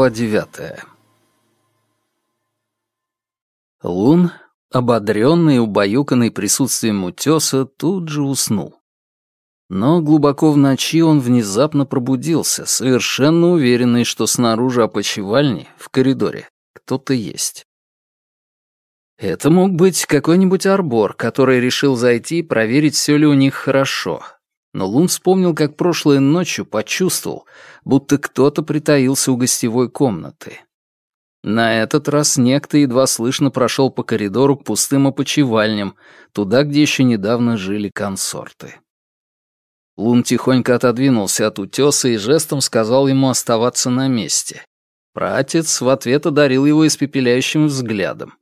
Глава девятая Лун, ободренный и убаюканный присутствием утеса, тут же уснул. Но глубоко в ночи он внезапно пробудился, совершенно уверенный, что снаружи опочивальни, в коридоре, кто-то есть. Это мог быть какой-нибудь арбор, который решил зайти и проверить, все ли у них хорошо. Но Лун вспомнил, как прошлой ночью почувствовал, будто кто-то притаился у гостевой комнаты. На этот раз некто едва слышно прошел по коридору к пустым опочивальням, туда, где еще недавно жили консорты. Лун тихонько отодвинулся от утеса и жестом сказал ему оставаться на месте. Пратец в ответ одарил его испепеляющим взглядом.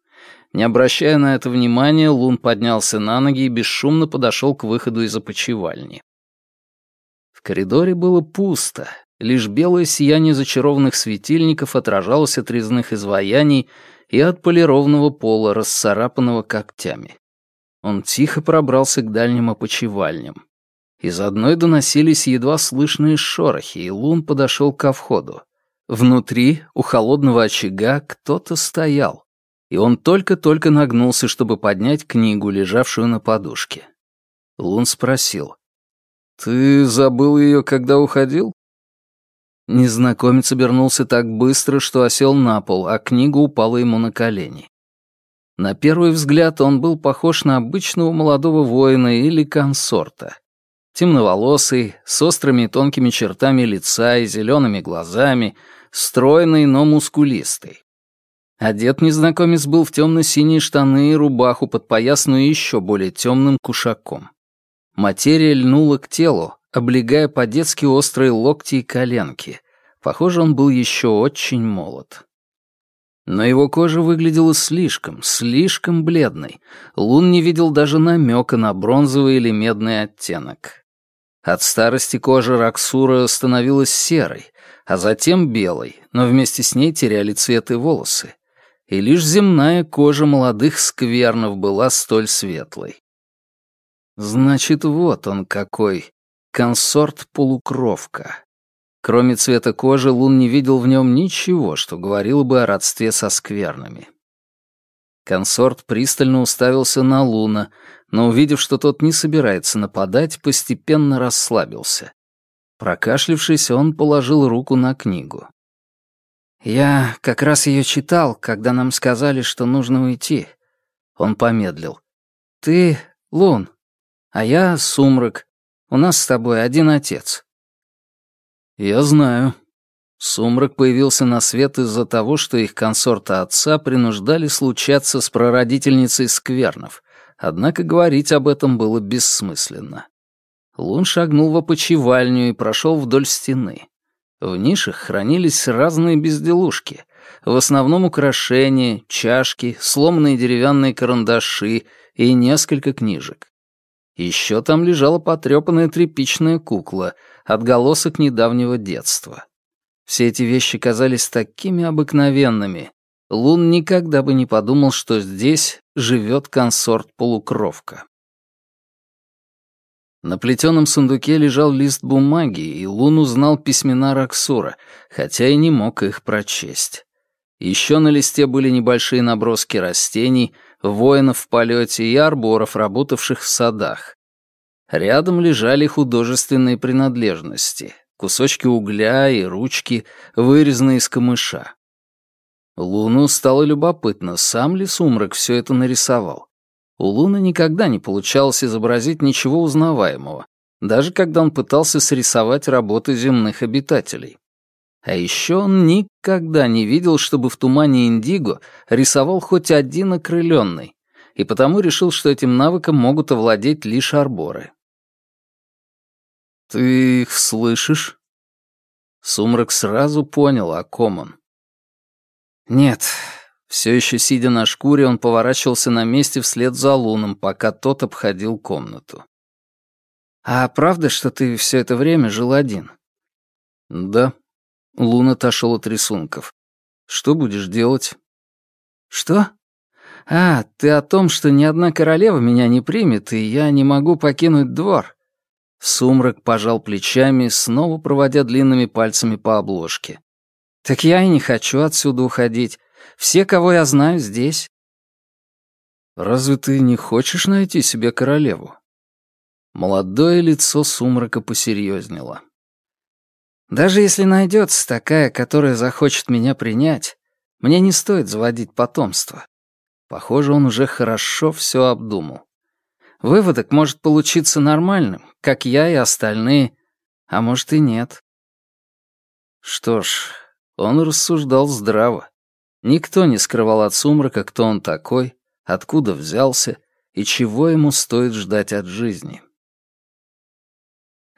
Не обращая на это внимания, Лун поднялся на ноги и бесшумно подошел к выходу из опочивальни. В коридоре было пусто, лишь белое сияние зачарованных светильников отражалось от резных изваяний и от полированного пола, расцарапанного когтями. Он тихо пробрался к дальним опочивальням. Из одной доносились едва слышные шорохи, и Лун подошел ко входу. Внутри, у холодного очага, кто-то стоял и он только-только нагнулся, чтобы поднять книгу, лежавшую на подушке. Лун спросил. «Ты забыл ее, когда уходил?» Незнакомец обернулся так быстро, что осел на пол, а книга упала ему на колени. На первый взгляд он был похож на обычного молодого воина или консорта. Темноволосый, с острыми и тонкими чертами лица и зелеными глазами, стройный, но мускулистый. Одет незнакомец был в темно-синие штаны и рубаху, подпоясанную еще более темным кушаком. Материя льнула к телу, облегая по-детски острые локти и коленки. Похоже, он был еще очень молод. Но его кожа выглядела слишком, слишком бледной. Лун не видел даже намека на бронзовый или медный оттенок. От старости кожа Раксура становилась серой, а затем белой, но вместе с ней теряли цвет и волосы и лишь земная кожа молодых сквернов была столь светлой. Значит, вот он какой, консорт-полукровка. Кроме цвета кожи, Лун не видел в нем ничего, что говорило бы о родстве со сквернами. Консорт пристально уставился на Луна, но, увидев, что тот не собирается нападать, постепенно расслабился. Прокашлившись, он положил руку на книгу. «Я как раз ее читал, когда нам сказали, что нужно уйти». Он помедлил. «Ты — Лун, а я — Сумрак. У нас с тобой один отец». «Я знаю». Сумрак появился на свет из-за того, что их консорта отца принуждали случаться с прародительницей сквернов, однако говорить об этом было бессмысленно. Лун шагнул в опочивальню и прошел вдоль стены. В нишах хранились разные безделушки, в основном украшения, чашки, сломанные деревянные карандаши и несколько книжек. Еще там лежала потрепанная тряпичная кукла, отголосок недавнего детства. Все эти вещи казались такими обыкновенными. Лун никогда бы не подумал, что здесь живет консорт-полукровка. На плетеном сундуке лежал лист бумаги, и Лун узнал письмена Раксура, хотя и не мог их прочесть. Еще на листе были небольшие наброски растений, воинов в полете и арборов, работавших в садах. Рядом лежали художественные принадлежности, кусочки угля и ручки, вырезанные из камыша. Луну стало любопытно, сам ли Сумрак все это нарисовал. У Луны никогда не получалось изобразить ничего узнаваемого, даже когда он пытался срисовать работы земных обитателей. А еще он никогда не видел, чтобы в тумане Индиго рисовал хоть один окрыленный, и потому решил, что этим навыком могут овладеть лишь арборы. «Ты их слышишь?» Сумрак сразу понял, о ком он. «Нет, все еще сидя на шкуре, он поворачивался на месте вслед за Луном, пока тот обходил комнату. «А правда, что ты все это время жил один?» «Да». Лун отошел от рисунков. «Что будешь делать?» «Что? А, ты о том, что ни одна королева меня не примет, и я не могу покинуть двор». Сумрак пожал плечами, снова проводя длинными пальцами по обложке. Так я и не хочу отсюда уходить. Все, кого я знаю, здесь. Разве ты не хочешь найти себе королеву? Молодое лицо сумрака посерьезнело. Даже если найдется такая, которая захочет меня принять, мне не стоит заводить потомство. Похоже, он уже хорошо все обдумал. Выводок может получиться нормальным, как я и остальные, а может и нет. Что ж, он рассуждал здраво. Никто не скрывал от сумрака, кто он такой, откуда взялся и чего ему стоит ждать от жизни.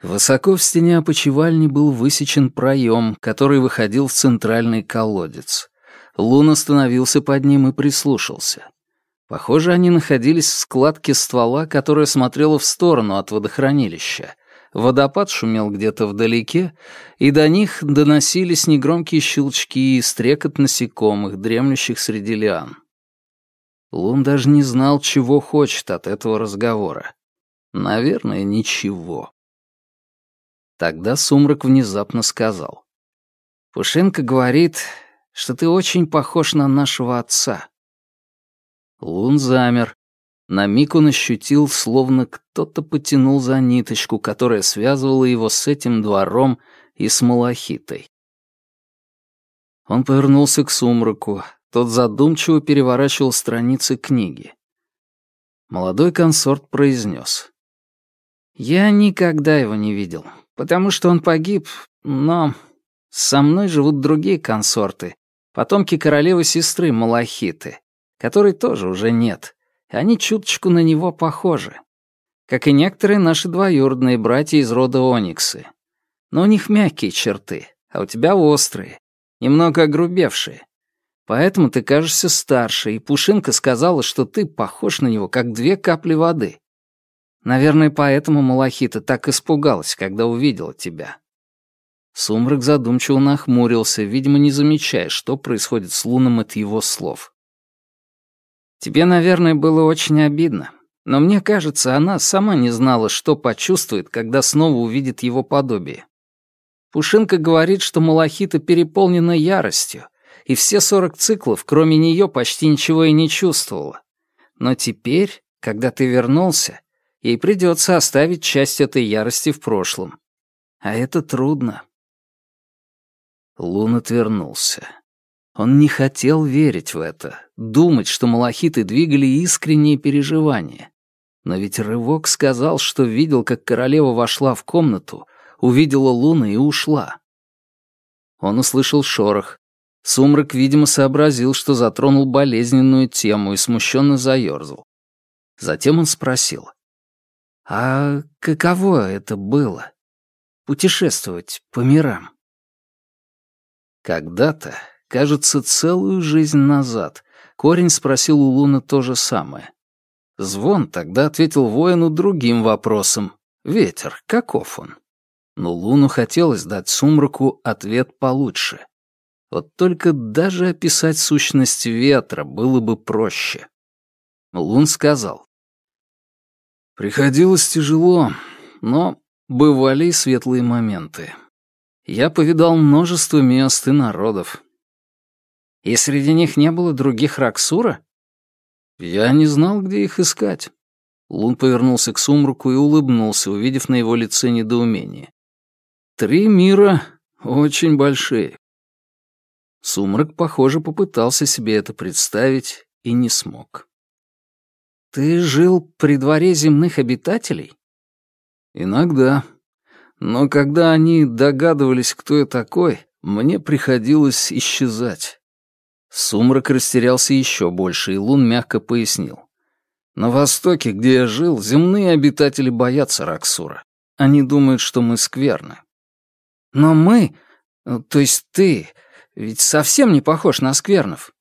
Высоко в стене опочивальни был высечен проем, который выходил в центральный колодец. Лун остановился под ним и прислушался. Похоже, они находились в складке ствола, которая смотрела в сторону от водохранилища. Водопад шумел где-то вдалеке, и до них доносились негромкие щелчки и стрекот насекомых, дремлющих среди лиан. Лун даже не знал, чего хочет от этого разговора. Наверное, ничего. Тогда Сумрак внезапно сказал. «Пушинка говорит, что ты очень похож на нашего отца». Лун замер. На миг он ощутил, словно кто-то потянул за ниточку, которая связывала его с этим двором и с Малахитой. Он повернулся к сумраку. Тот задумчиво переворачивал страницы книги. Молодой консорт произнес. «Я никогда его не видел, потому что он погиб, но со мной живут другие консорты, потомки королевы-сестры Малахиты которой тоже уже нет, и они чуточку на него похожи. Как и некоторые наши двоюродные братья из рода Ониксы. Но у них мягкие черты, а у тебя острые, немного огрубевшие. Поэтому ты кажешься старше, и Пушинка сказала, что ты похож на него, как две капли воды. Наверное, поэтому Малахита так испугалась, когда увидела тебя. Сумрак задумчиво нахмурился, видимо, не замечая, что происходит с Луном от его слов. Тебе, наверное, было очень обидно, но мне кажется, она сама не знала, что почувствует, когда снова увидит его подобие. Пушинка говорит, что Малахита переполнена яростью, и все сорок циклов, кроме нее, почти ничего и не чувствовала. Но теперь, когда ты вернулся, ей придется оставить часть этой ярости в прошлом. А это трудно. Лун отвернулся. Он не хотел верить в это, думать, что малахиты двигали искренние переживания. Но ведь Рывок сказал, что видел, как королева вошла в комнату, увидела луну и ушла. Он услышал шорох. Сумрак, видимо, сообразил, что затронул болезненную тему и смущенно заерзал. Затем он спросил. «А каково это было? Путешествовать по мирам?» Когда-то Кажется, целую жизнь назад корень спросил у Луны то же самое. Звон тогда ответил воину другим вопросом. Ветер, каков он? Но Луну хотелось дать сумраку ответ получше. Вот только даже описать сущность ветра было бы проще. Лун сказал. «Приходилось тяжело, но бывали и светлые моменты. Я повидал множество мест и народов, и среди них не было других Раксура? Я не знал, где их искать. Лун повернулся к сумраку и улыбнулся, увидев на его лице недоумение. Три мира очень большие. Сумрак, похоже, попытался себе это представить и не смог. «Ты жил при дворе земных обитателей?» «Иногда. Но когда они догадывались, кто я такой, мне приходилось исчезать. Сумрак растерялся еще больше, и Лун мягко пояснил. «На Востоке, где я жил, земные обитатели боятся Раксура. Они думают, что мы скверны». «Но мы, то есть ты, ведь совсем не похож на сквернов».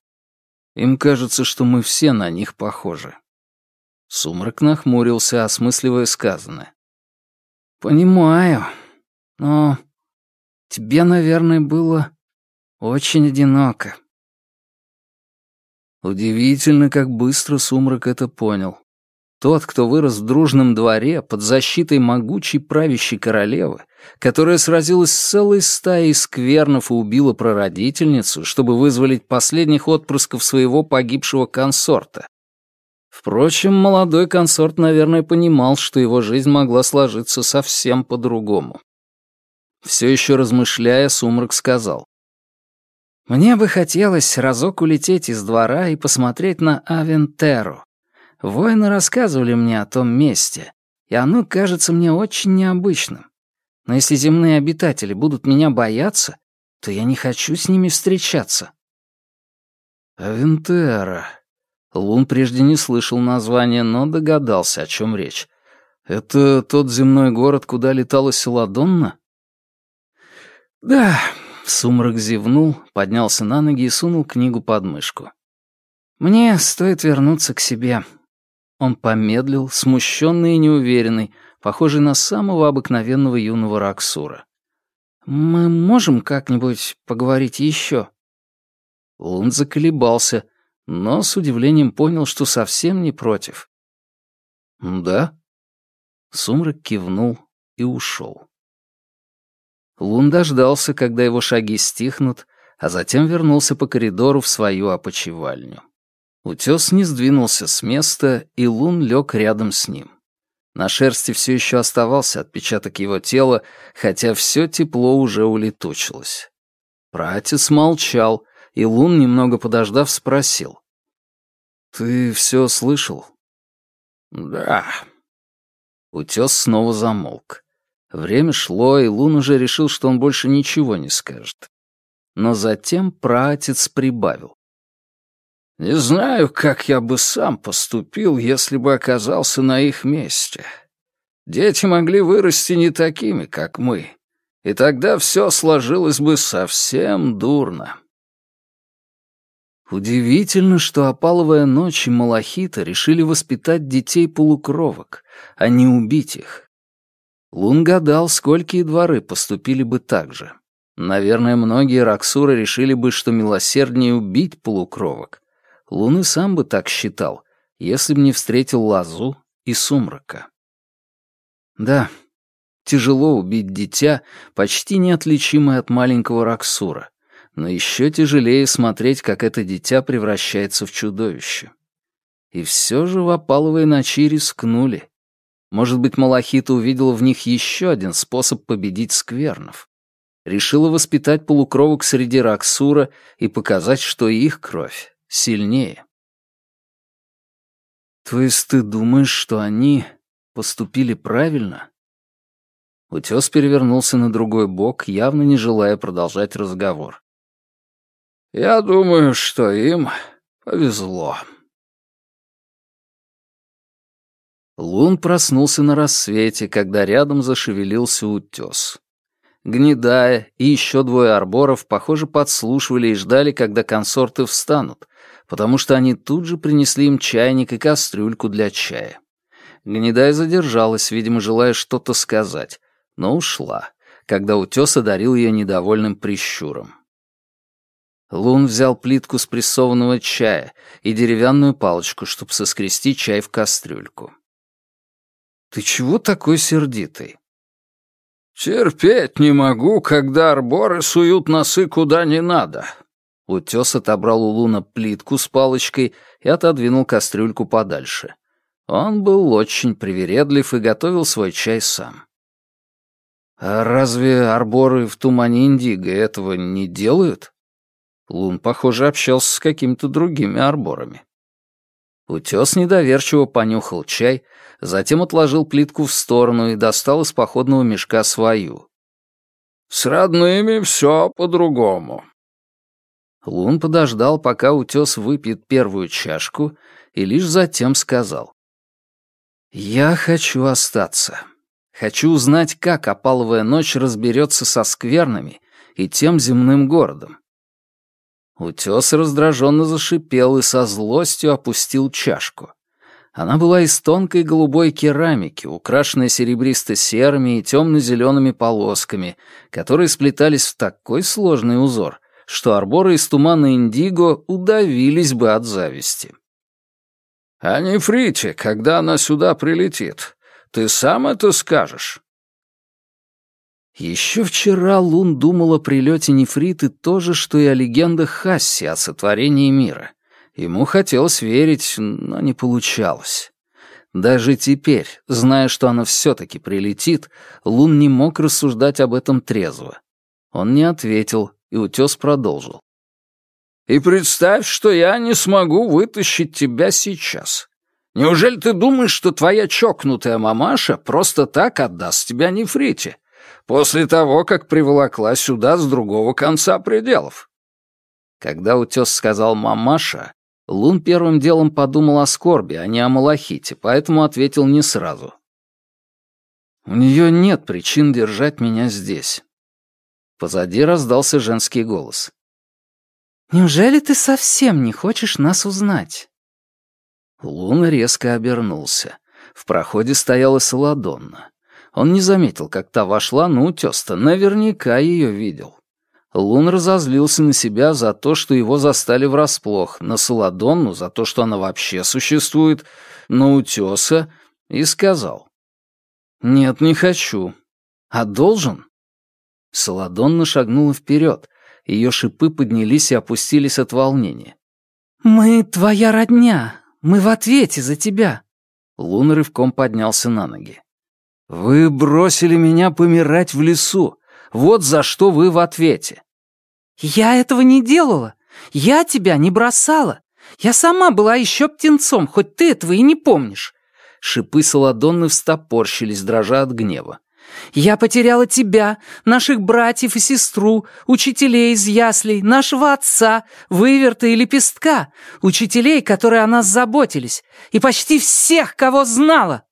«Им кажется, что мы все на них похожи». Сумрак нахмурился, осмысливая сказанное. «Понимаю, но тебе, наверное, было очень одиноко». Удивительно, как быстро Сумрак это понял. Тот, кто вырос в дружном дворе под защитой могучей правящей королевы, которая сразилась с целой стаей сквернов и убила прародительницу, чтобы вызволить последних отпрысков своего погибшего консорта. Впрочем, молодой консорт, наверное, понимал, что его жизнь могла сложиться совсем по-другому. Все еще размышляя, Сумрак сказал. «Мне бы хотелось разок улететь из двора и посмотреть на Авентеру, Воины рассказывали мне о том месте, и оно кажется мне очень необычным. Но если земные обитатели будут меня бояться, то я не хочу с ними встречаться. Авентера. Лун прежде не слышал названия, но догадался, о чем речь. Это тот земной город, куда летала Селадонна? Да, Сумрак зевнул, поднялся на ноги и сунул книгу под мышку. Мне стоит вернуться к себе. Он помедлил, смущенный и неуверенный, похожий на самого обыкновенного юного Раксура. «Мы можем как-нибудь поговорить еще?» Он заколебался, но с удивлением понял, что совсем не против. «Да?» Сумрак кивнул и ушел. Лун дождался, когда его шаги стихнут, а затем вернулся по коридору в свою опочивальню. Утес не сдвинулся с места, и Лун лег рядом с ним. На шерсти все еще оставался отпечаток его тела, хотя все тепло уже улетучилось. Пратец молчал, и Лун, немного подождав, спросил. «Ты все слышал?» «Да». Утес снова замолк. Время шло, и Лун уже решил, что он больше ничего не скажет. Но затем праотец прибавил. Не знаю, как я бы сам поступил, если бы оказался на их месте. Дети могли вырасти не такими, как мы, и тогда все сложилось бы совсем дурно. Удивительно, что опаловая ночь и Малахита решили воспитать детей-полукровок, а не убить их. Лун гадал, сколькие дворы поступили бы так же. Наверное, многие Раксуры решили бы, что милосерднее убить полукровок, Луны сам бы так считал, если бы не встретил Лазу и Сумрака. Да, тяжело убить дитя, почти неотличимое от маленького Раксура, но еще тяжелее смотреть, как это дитя превращается в чудовище. И все же в опаловой ночи рискнули. Может быть, Малахита увидела в них еще один способ победить сквернов. Решила воспитать полукровок среди Раксура и показать, что их кровь сильнее. То есть ты думаешь, что они поступили правильно? Утес перевернулся на другой бок, явно не желая продолжать разговор. Я думаю, что им повезло. Лун проснулся на рассвете, когда рядом зашевелился утес. Гнедая и еще двое арборов, похоже, подслушивали и ждали, когда консорты встанут, потому что они тут же принесли им чайник и кастрюльку для чая. Гнедая задержалась, видимо, желая что-то сказать, но ушла, когда утес одарил ее недовольным прищуром. Лун взял плитку спрессованного чая и деревянную палочку, чтобы соскрести чай в кастрюльку. «Ты чего такой сердитый?» «Терпеть не могу, когда арборы суют носы куда не надо», Утес отобрал у Луна плитку с палочкой и отодвинул кастрюльку подальше. Он был очень привередлив и готовил свой чай сам. «А разве арборы в тумане Индиго этого не делают?» Лун, похоже, общался с какими-то другими арборами. Утес недоверчиво понюхал чай, затем отложил плитку в сторону и достал из походного мешка свою. «С родными все по-другому. Лун подождал, пока утес выпьет первую чашку, и лишь затем сказал. «Я хочу остаться. Хочу узнать, как опаловая ночь разберется со скверными и тем земным городом». Утес раздраженно зашипел и со злостью опустил чашку. Она была из тонкой голубой керамики, украшенной серебристо-серыми и темно-зелеными полосками, которые сплетались в такой сложный узор — что арборы из тумана Индиго удавились бы от зависти. «А нефрите, когда она сюда прилетит, ты сам это скажешь?» Еще вчера Лун думал о прилете нефриты то же, что и о легендах Хасси о сотворении мира. Ему хотелось верить, но не получалось. Даже теперь, зная, что она все-таки прилетит, Лун не мог рассуждать об этом трезво. Он не ответил, и утес продолжил. «И представь, что я не смогу вытащить тебя сейчас. Неужели ты думаешь, что твоя чокнутая мамаша просто так отдаст тебя нефрите, после того, как приволокла сюда с другого конца пределов?» Когда утес сказал «мамаша», Лун первым делом подумал о скорби, а не о малахите, поэтому ответил не сразу. «У нее нет причин держать меня здесь». Позади раздался женский голос. «Неужели ты совсем не хочешь нас узнать?» Лун резко обернулся. В проходе стояла Саладонна. Он не заметил, как та вошла, но утёс-то наверняка ее видел. Лун разозлился на себя за то, что его застали врасплох, на Саладонну за то, что она вообще существует, на Утеса, и сказал. «Нет, не хочу. А должен?» Саладонна шагнула вперед. Ее шипы поднялись и опустились от волнения. «Мы твоя родня. Мы в ответе за тебя». Лун рывком поднялся на ноги. «Вы бросили меня помирать в лесу. Вот за что вы в ответе». «Я этого не делала. Я тебя не бросала. Я сама была еще птенцом, хоть ты этого и не помнишь». Шипы Саладонны встопорщились, дрожа от гнева. «Я потеряла тебя, наших братьев и сестру, учителей из яслей, нашего отца, выверта и лепестка, учителей, которые о нас заботились, и почти всех, кого знала!»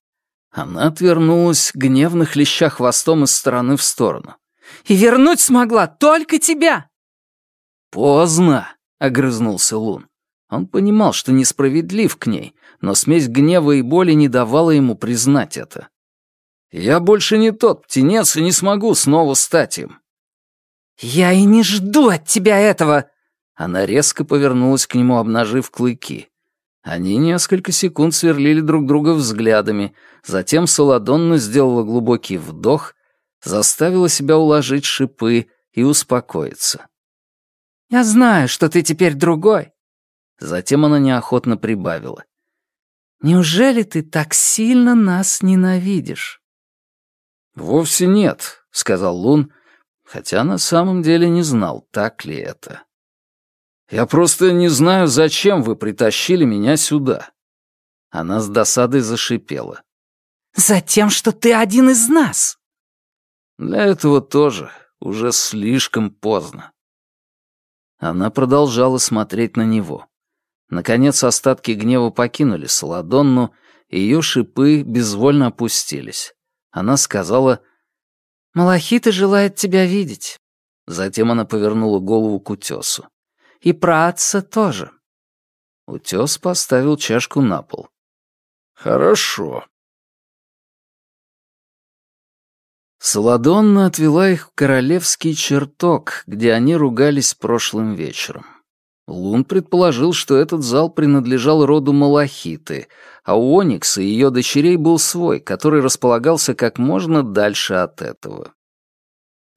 Она отвернулась, гневно хлеща хвостом из стороны в сторону. И вернуть смогла только тебя!» «Поздно!» — огрызнулся Лун. Он понимал, что несправедлив к ней, но смесь гнева и боли не давала ему признать это. «Я больше не тот птенец и не смогу снова стать им». «Я и не жду от тебя этого!» Она резко повернулась к нему, обнажив клыки. Они несколько секунд сверлили друг друга взглядами, затем Саладонна сделала глубокий вдох заставила себя уложить шипы и успокоиться. «Я знаю, что ты теперь другой». Затем она неохотно прибавила. «Неужели ты так сильно нас ненавидишь?» «Вовсе нет», — сказал Лун, хотя на самом деле не знал, так ли это. «Я просто не знаю, зачем вы притащили меня сюда». Она с досадой зашипела. «Затем, что ты один из нас!» Для этого тоже уже слишком поздно. Она продолжала смотреть на него. Наконец остатки гнева покинули Саладонну, и ее шипы безвольно опустились. Она сказала «Малахита желает тебя видеть». Затем она повернула голову к утесу. «И праотца тоже». Утес поставил чашку на пол. «Хорошо», Саладонна отвела их в королевский чертог, где они ругались прошлым вечером. Лун предположил, что этот зал принадлежал роду Малахиты, а у Оникса и ее дочерей был свой, который располагался как можно дальше от этого.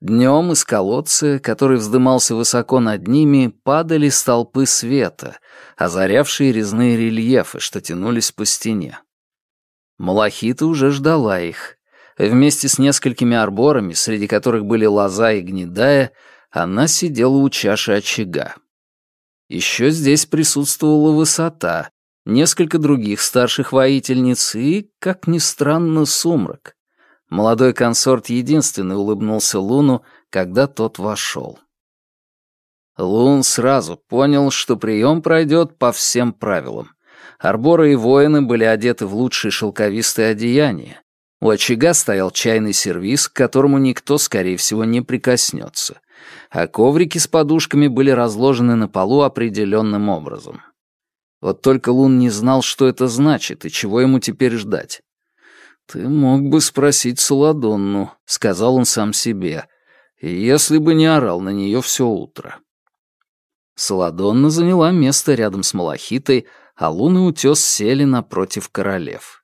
Днем из колодца, который вздымался высоко над ними, падали столпы света, озарявшие резные рельефы, что тянулись по стене. Малахита уже ждала их, Вместе с несколькими арборами, среди которых были лоза и гнедая, она сидела у чаши очага. Еще здесь присутствовала высота, несколько других старших воительниц и, как ни странно, сумрак. Молодой консорт единственный улыбнулся Луну, когда тот вошел. Лун сразу понял, что прием пройдет по всем правилам. Арборы и воины были одеты в лучшие шелковистые одеяния. У очага стоял чайный сервиз, к которому никто, скорее всего, не прикоснется, а коврики с подушками были разложены на полу определенным образом. Вот только Лун не знал, что это значит и чего ему теперь ждать. «Ты мог бы спросить Саладонну», — сказал он сам себе, «если бы не орал на нее все утро». Саладонна заняла место рядом с Малахитой, а Лун и Утес сели напротив королев.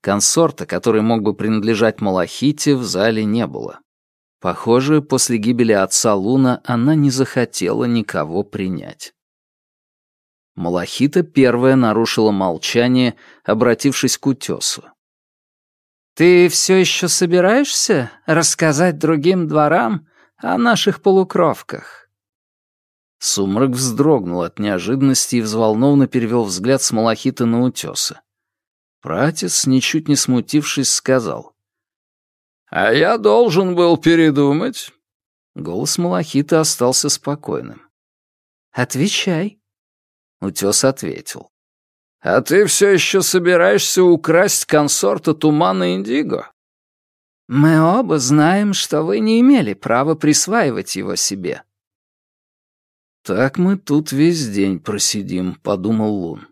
Консорта, который мог бы принадлежать Малахите, в зале не было. Похоже, после гибели отца Луна она не захотела никого принять. Малахита первая нарушила молчание, обратившись к утесу. «Ты все еще собираешься рассказать другим дворам о наших полукровках?» Сумрак вздрогнул от неожиданности и взволнованно перевел взгляд с Малахита на утеса. Пратец, ничуть не смутившись, сказал. «А я должен был передумать». Голос Малахита остался спокойным. «Отвечай». Утес ответил. «А ты все еще собираешься украсть консорта Тумана Индиго?» «Мы оба знаем, что вы не имели права присваивать его себе». «Так мы тут весь день просидим», — подумал Лун.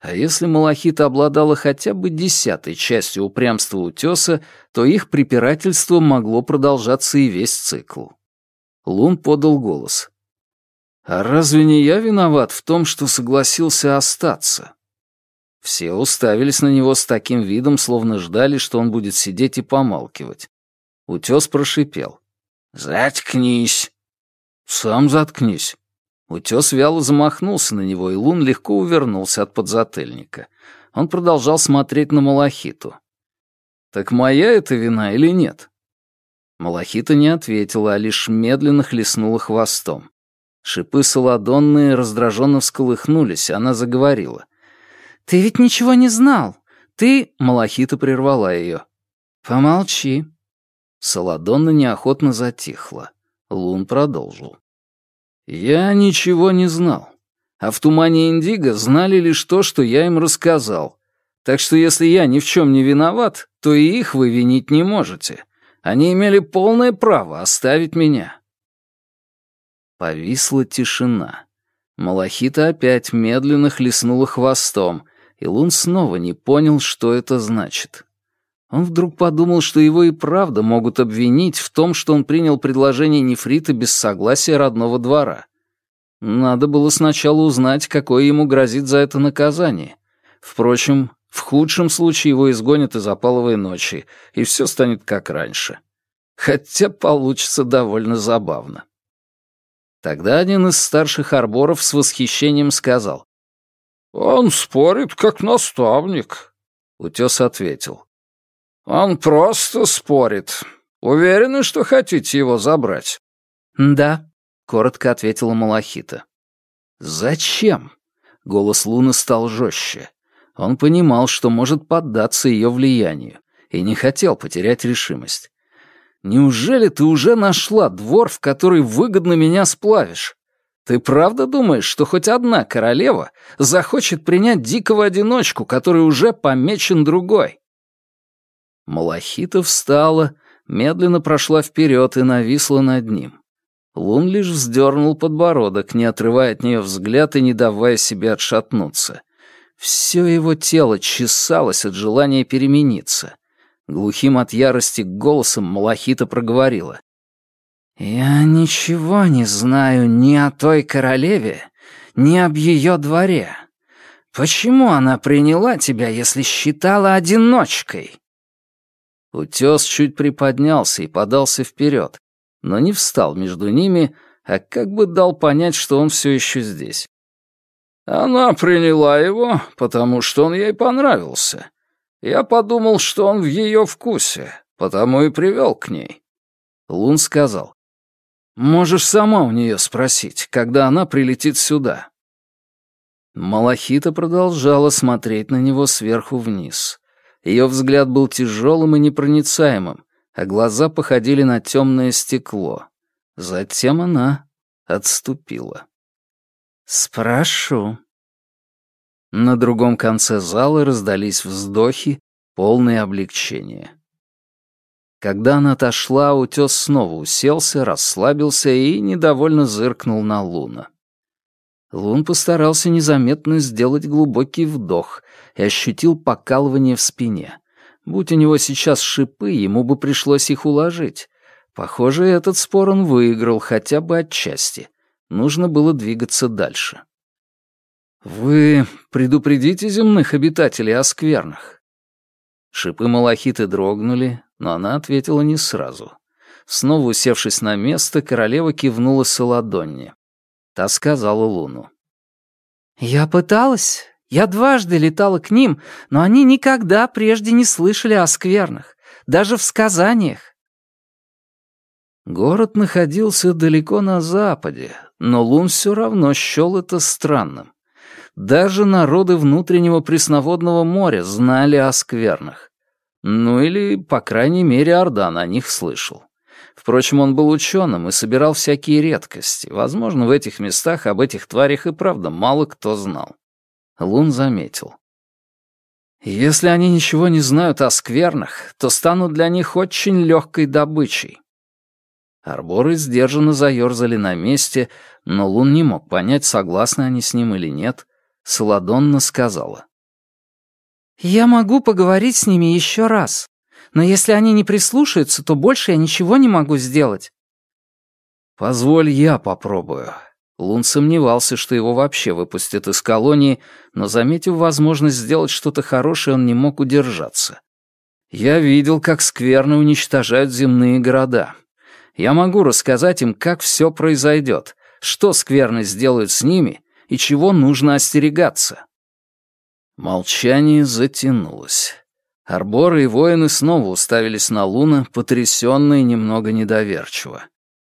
А если Малахита обладала хотя бы десятой частью упрямства утеса, то их препирательство могло продолжаться и весь цикл. Лун подал голос. «А разве не я виноват в том, что согласился остаться?» Все уставились на него с таким видом, словно ждали, что он будет сидеть и помалкивать. Утес прошипел. «Заткнись!» «Сам заткнись!» Утес вяло замахнулся на него, и Лун легко увернулся от подзатыльника. Он продолжал смотреть на Малахиту. «Так моя это вина или нет?» Малахита не ответила, а лишь медленно хлестнула хвостом. Шипы саладонные раздраженно всколыхнулись, она заговорила. «Ты ведь ничего не знал. Ты...» — Малахита прервала ее. «Помолчи». Саладонна неохотно затихла. Лун продолжил. «Я ничего не знал. А в тумане Индиго знали лишь то, что я им рассказал. Так что если я ни в чем не виноват, то и их вы винить не можете. Они имели полное право оставить меня». Повисла тишина. Малахита опять медленно хлестнула хвостом, и Лун снова не понял, что это значит. Он вдруг подумал, что его и правда могут обвинить в том, что он принял предложение нефрита без согласия родного двора. Надо было сначала узнать, какое ему грозит за это наказание. Впрочем, в худшем случае его изгонят из опаловой ночи, и все станет как раньше. Хотя получится довольно забавно. Тогда один из старших арборов с восхищением сказал. «Он спорит, как наставник», — Утес ответил. «Он просто спорит. Уверены, что хотите его забрать?» «Да», — коротко ответила Малахита. «Зачем?» — голос Луны стал жестче. Он понимал, что может поддаться ее влиянию, и не хотел потерять решимость. «Неужели ты уже нашла двор, в который выгодно меня сплавишь? Ты правда думаешь, что хоть одна королева захочет принять дикого одиночку, который уже помечен другой? Малахита встала, медленно прошла вперед и нависла над ним. Лун лишь вздернул подбородок, не отрывая от нее взгляд и не давая себе отшатнуться. Все его тело чесалось от желания перемениться. Глухим от ярости голосом Малахита проговорила. «Я ничего не знаю ни о той королеве, ни об ее дворе. Почему она приняла тебя, если считала одиночкой?» Утес чуть приподнялся и подался вперед, но не встал между ними, а как бы дал понять, что он все еще здесь. «Она приняла его, потому что он ей понравился. Я подумал, что он в ее вкусе, потому и привел к ней». Лун сказал, Можешь сама у нее спросить, когда она прилетит сюда». Малахита продолжала смотреть на него сверху вниз. Ее взгляд был тяжелым и непроницаемым, а глаза походили на темное стекло. Затем она отступила. «Спрошу». На другом конце зала раздались вздохи, полные облегчения. Когда она отошла, утес снова уселся, расслабился и недовольно зыркнул на Луна. Лун постарался незаметно сделать глубокий вдох и ощутил покалывание в спине. Будь у него сейчас шипы, ему бы пришлось их уложить. Похоже, этот спор он выиграл хотя бы отчасти. Нужно было двигаться дальше. «Вы предупредите земных обитателей о сквернах?» Шипы малахиты дрогнули, но она ответила не сразу. Снова усевшись на место, королева кивнула Саладонне. Та сказала Луну. «Я пыталась. Я дважды летала к ним, но они никогда прежде не слышали о сквернах, даже в сказаниях». Город находился далеко на западе, но Лун все равно счел это странным. Даже народы внутреннего пресноводного моря знали о сквернах. Ну или, по крайней мере, Ордан о них слышал. Впрочем, он был ученым и собирал всякие редкости. Возможно, в этих местах об этих тварях и правда мало кто знал. Лун заметил. Если они ничего не знают о сквернах, то станут для них очень легкой добычей. Арборы сдержанно заерзали на месте, но Лун не мог понять, согласны они с ним или нет. Саладонна сказала. «Я могу поговорить с ними еще раз. Но если они не прислушаются, то больше я ничего не могу сделать». «Позволь, я попробую». Лун сомневался, что его вообще выпустят из колонии, но, заметив возможность сделать что-то хорошее, он не мог удержаться. «Я видел, как скверно уничтожают земные города. Я могу рассказать им, как все произойдет, что скверны сделают с ними и чего нужно остерегаться». Молчание затянулось. Арборы и воины снова уставились на Луна, потрясенно и немного недоверчиво.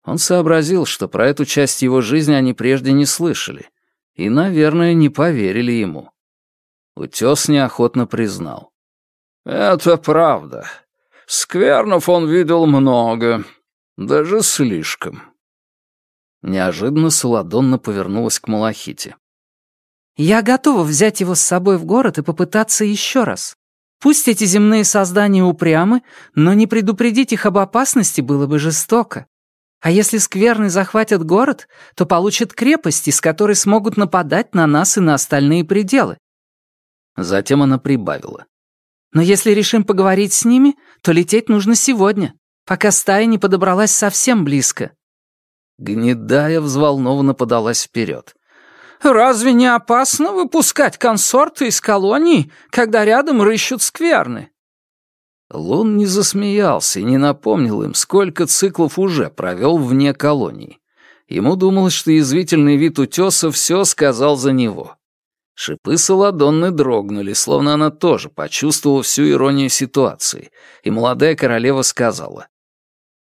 Он сообразил, что про эту часть его жизни они прежде не слышали, и, наверное, не поверили ему. Утес неохотно признал. «Это правда. Сквернов он видел много, даже слишком». Неожиданно Саладонна повернулась к Малахите. «Я готова взять его с собой в город и попытаться еще раз. Пусть эти земные создания упрямы, но не предупредить их об опасности было бы жестоко. А если скверны захватят город, то получат крепость, из которой смогут нападать на нас и на остальные пределы. Затем она прибавила. Но если решим поговорить с ними, то лететь нужно сегодня, пока стая не подобралась совсем близко. Гнедая взволнованно подалась вперед. Разве не опасно выпускать консорты из колонии, когда рядом рыщут скверны?» Лун не засмеялся и не напомнил им, сколько циклов уже провел вне колонии. Ему думалось, что язвительный вид утеса все сказал за него. Шипы Саладонны дрогнули, словно она тоже почувствовала всю иронию ситуации, и молодая королева сказала.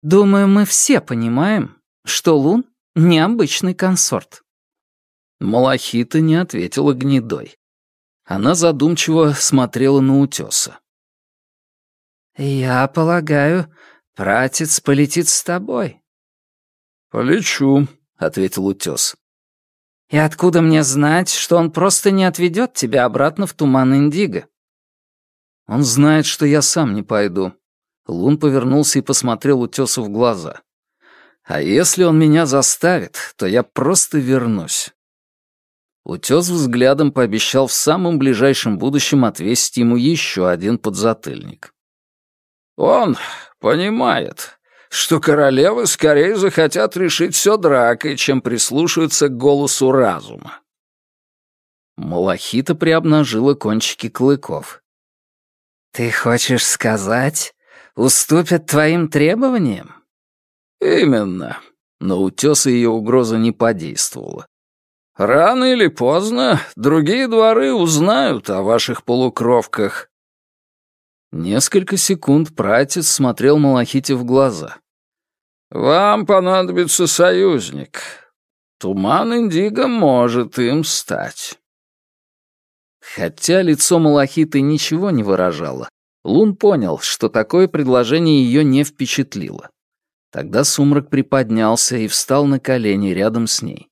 «Думаю, мы все понимаем, что Лун — необычный консорт». Малахита не ответила гнедой. Она задумчиво смотрела на утеса. «Я полагаю, пратец полетит с тобой». «Полечу», — ответил утес. «И откуда мне знать, что он просто не отведет тебя обратно в туман Индиго?» «Он знает, что я сам не пойду». Лун повернулся и посмотрел утесу в глаза. «А если он меня заставит, то я просто вернусь. Утес взглядом пообещал в самом ближайшем будущем отвесить ему еще один подзатыльник. «Он понимает, что королевы скорее захотят решить все дракой, чем прислушаются к голосу разума». Малахита приобнажила кончики клыков. «Ты хочешь сказать, уступят твоим требованиям?» «Именно». Но утеса ее угроза не подействовала. Рано или поздно другие дворы узнают о ваших полукровках». Несколько секунд пратец смотрел Малахите в глаза. «Вам понадобится союзник. Туман Индиго может им стать». Хотя лицо Малахиты ничего не выражало, Лун понял, что такое предложение ее не впечатлило. Тогда сумрак приподнялся и встал на колени рядом с ней.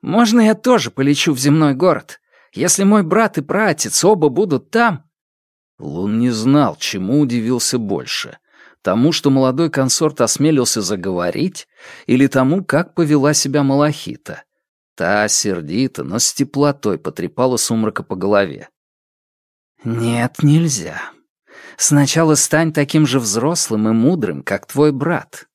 Можно я тоже полечу в земной город? Если мой брат и пратец оба будут там...» Лун не знал, чему удивился больше. Тому, что молодой консорт осмелился заговорить, или тому, как повела себя Малахита. Та сердито, но с теплотой потрепала сумрака по голове. «Нет, нельзя. Сначала стань таким же взрослым и мудрым, как твой брат».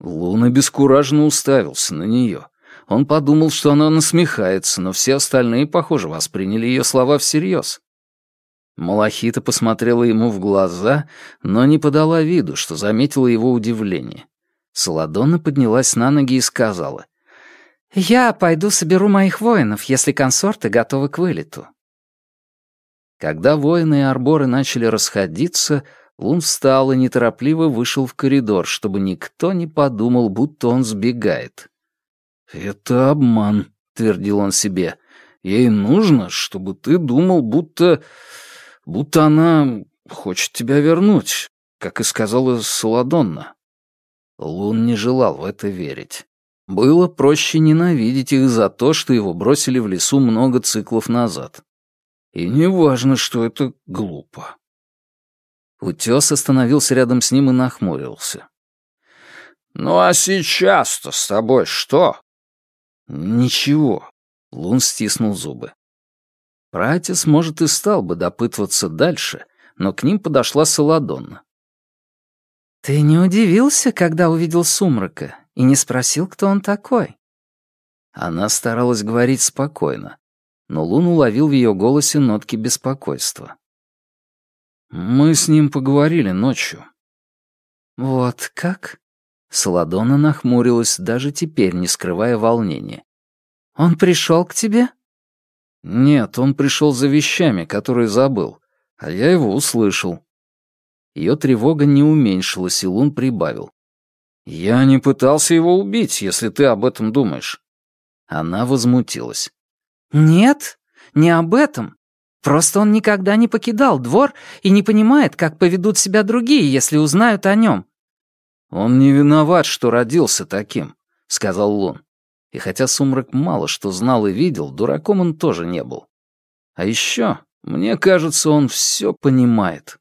Лун обескураженно уставился на нее. Он подумал, что она насмехается, но все остальные, похоже, восприняли ее слова всерьез. Малахита посмотрела ему в глаза, но не подала виду, что заметила его удивление. Саладона поднялась на ноги и сказала, «Я пойду соберу моих воинов, если консорты готовы к вылету». Когда воины и арборы начали расходиться, Лун встал и неторопливо вышел в коридор, чтобы никто не подумал, будто он сбегает. «Это обман», — твердил он себе. «Ей нужно, чтобы ты думал, будто... будто она хочет тебя вернуть, как и сказала Саладонна». Лун не желал в это верить. Было проще ненавидеть их за то, что его бросили в лесу много циклов назад. И не важно, что это глупо. Утес остановился рядом с ним и нахмурился. «Ну а сейчас-то с тобой что?» «Ничего», — Лун стиснул зубы. Пратис, может, и стал бы допытываться дальше, но к ним подошла Саладонна. «Ты не удивился, когда увидел сумрака, и не спросил, кто он такой?» Она старалась говорить спокойно, но Лун уловил в ее голосе нотки беспокойства. «Мы с ним поговорили ночью». «Вот как?» Саладона нахмурилась, даже теперь не скрывая волнения. «Он пришел к тебе?» «Нет, он пришел за вещами, которые забыл, а я его услышал». Ее тревога не уменьшилась, и Лун прибавил. «Я не пытался его убить, если ты об этом думаешь». Она возмутилась. «Нет, не об этом. Просто он никогда не покидал двор и не понимает, как поведут себя другие, если узнают о нем». «Он не виноват, что родился таким», — сказал Лун. И хотя Сумрак мало что знал и видел, дураком он тоже не был. А еще, мне кажется, он все понимает.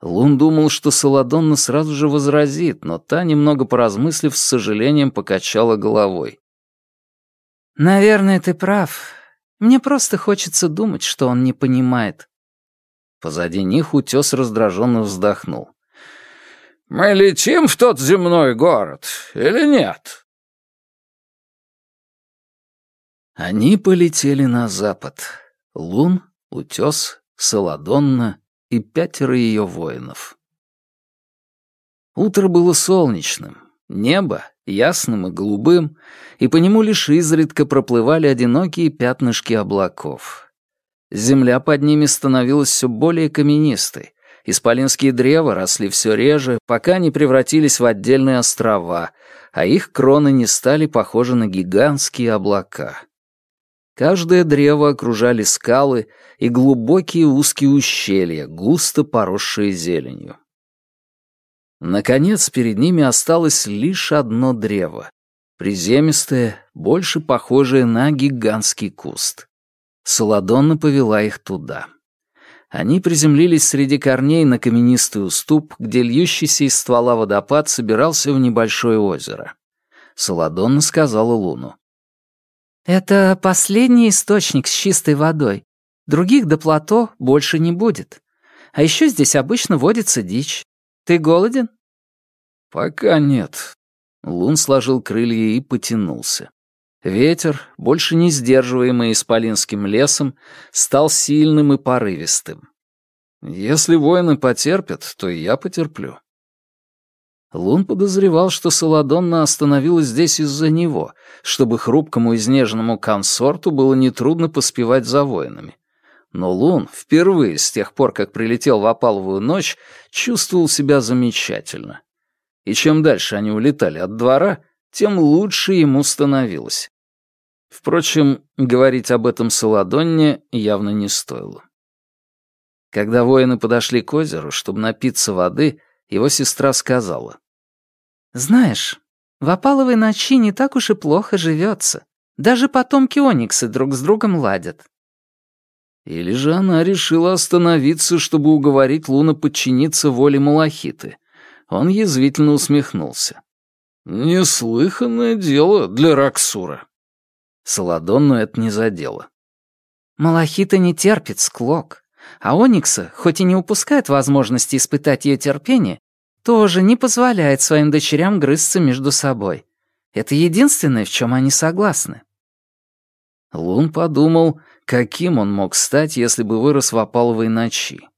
Лун думал, что Саладонна сразу же возразит, но та, немного поразмыслив, с сожалением покачала головой. «Наверное, ты прав. Мне просто хочется думать, что он не понимает». Позади них утес раздраженно вздохнул. «Мы летим в тот земной город или нет?» Они полетели на запад. Лун, утес, Саладонна и пятеро ее воинов. Утро было солнечным, небо ясным и голубым, и по нему лишь изредка проплывали одинокие пятнышки облаков. Земля под ними становилась все более каменистой, исполинские древа росли все реже, пока не превратились в отдельные острова, а их кроны не стали похожи на гигантские облака. Каждое древо окружали скалы и глубокие узкие ущелья, густо поросшие зеленью. Наконец, перед ними осталось лишь одно древо. Приземистое, больше похожее на гигантский куст. Саладонна повела их туда. Они приземлились среди корней на каменистый уступ, где льющийся из ствола водопад собирался в небольшое озеро. Саладонна сказала Луну. «Это последний источник с чистой водой. Других до плато больше не будет. А еще здесь обычно водится дичь. Ты голоден?» «Пока нет». Лун сложил крылья и потянулся. Ветер, больше не сдерживаемый исполинским лесом, стал сильным и порывистым. «Если воины потерпят, то и я потерплю». Лун подозревал, что Саладонна остановилась здесь из-за него, чтобы хрупкому изнеженному консорту было нетрудно поспевать за воинами. Но Лун впервые с тех пор, как прилетел в опаловую ночь, чувствовал себя замечательно. И чем дальше они улетали от двора, тем лучше ему становилось. Впрочем, говорить об этом Саладонне явно не стоило. Когда воины подошли к озеру, чтобы напиться воды, его сестра сказала. «Знаешь, в опаловой ночи не так уж и плохо живется. Даже потомки Ониксы друг с другом ладят. Или же она решила остановиться, чтобы уговорить Луна подчиниться воле Малахиты. Он язвительно усмехнулся. «Неслыханное дело для Раксура». Саладонну это не задело. «Малахита не терпит склок, а Оникса, хоть и не упускает возможности испытать ее терпение, тоже не позволяет своим дочерям грызться между собой. Это единственное, в чем они согласны. Лун подумал, каким он мог стать, если бы вырос в опаловой ночи.